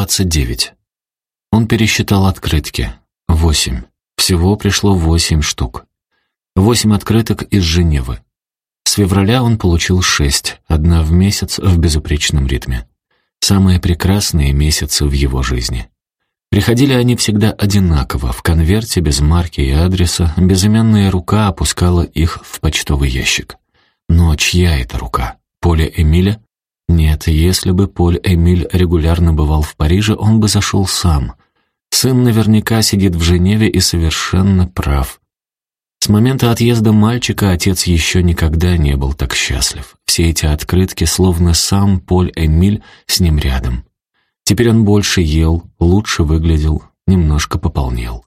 двадцать девять. Он пересчитал открытки. Восемь. Всего пришло восемь штук. Восемь открыток из Женевы. С февраля он получил шесть, одна в месяц в безупречном ритме. Самые прекрасные месяцы в его жизни. Приходили они всегда одинаково, в конверте, без марки и адреса, безымянная рука опускала их в почтовый ящик. Но чья это рука? Поля Эмиля? Нет, если бы Поль Эмиль регулярно бывал в Париже, он бы зашел сам. Сын наверняка сидит в Женеве и совершенно прав. С момента отъезда мальчика отец еще никогда не был так счастлив. Все эти открытки, словно сам Поль Эмиль с ним рядом. Теперь он больше ел, лучше выглядел, немножко пополнел.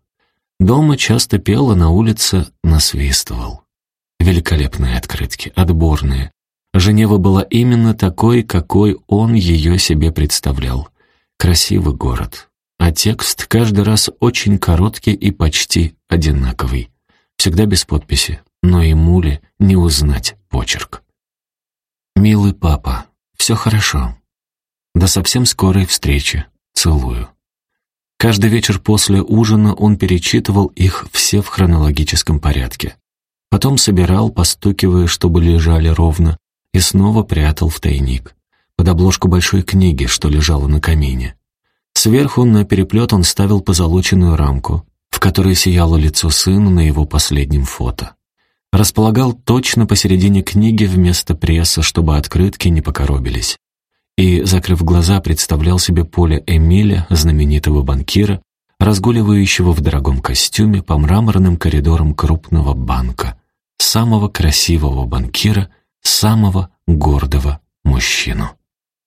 Дома часто пел, а на улице насвистывал. Великолепные открытки, отборные, Женева была именно такой, какой он ее себе представлял. Красивый город. А текст каждый раз очень короткий и почти одинаковый. Всегда без подписи, но ему ли не узнать почерк. «Милый папа, все хорошо. До совсем скорой встречи. Целую». Каждый вечер после ужина он перечитывал их все в хронологическом порядке. Потом собирал, постукивая, чтобы лежали ровно, и снова прятал в тайник, под обложку большой книги, что лежала на камине. Сверху на переплет он ставил позолоченную рамку, в которой сияло лицо сына на его последнем фото. Располагал точно посередине книги вместо пресса, чтобы открытки не покоробились. И, закрыв глаза, представлял себе поле Эмиля, знаменитого банкира, разгуливающего в дорогом костюме по мраморным коридорам крупного банка, самого красивого банкира — самого гордого мужчину.